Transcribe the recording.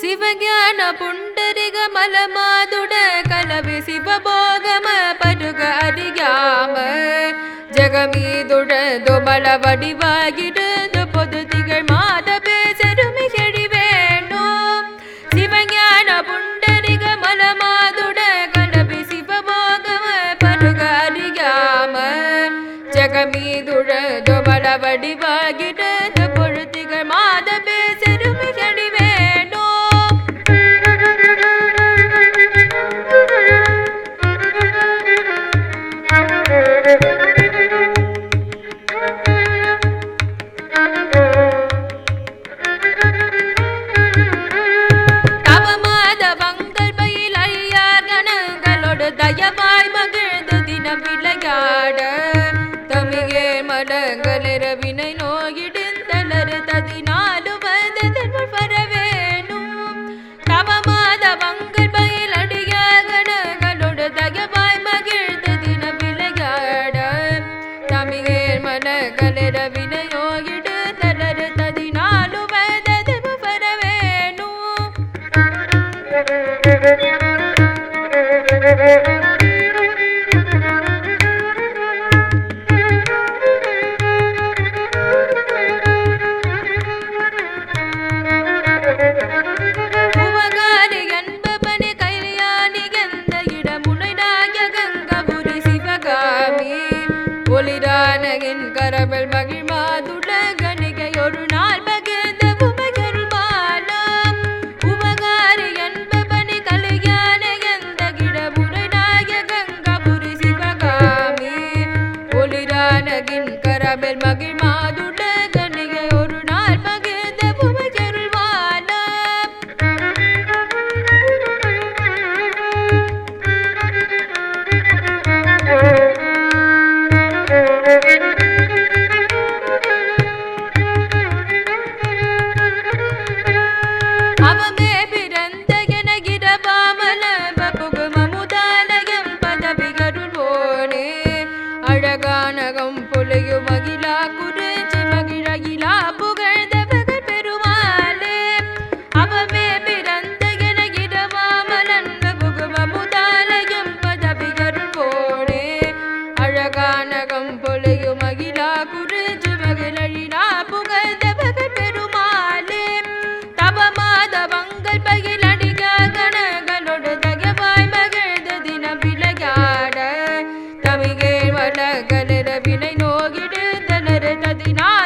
சிவஞான புண்டரிக மலமாதுட கலவி சிவபோகம பருக அறியாம. ஜகமீதுட துபல வடிவாகிடுது பொது திகழ் மாத பேசருமி செழி வேணும் சிவஞான புண்டரிக மலமாதுட கலவி சிவபோகம பருக அறியாம. தினம் விளையாட தமிழே மடங்களிர வினை நோயிடுந்தலரு ததினாலு வந்ததன் வரவேணும். தவமாத வங்கள் பயில் அழியார் கணங்களோடு தயவாய் மகிழ்ந்து தினம் விளையாட தமிழே மடங்களிர வினை நோயிடுந்தலரு ததினாலும் வந்ததன் வரவேணும். உபகாரி உலகின் கரவல் மகிழ்மா கணிகை ஒரு நாள் மகிழ்ந்த உபகருள் மாலாம் உபகாரி என்பவனே கல்யாண எந்த கிடபுரை நாயகங்கபுரி சிவகாமி. ஒளிரானகின் கரவல் மகிழ்மா அழகானகம் பொலையு ದಿನಾ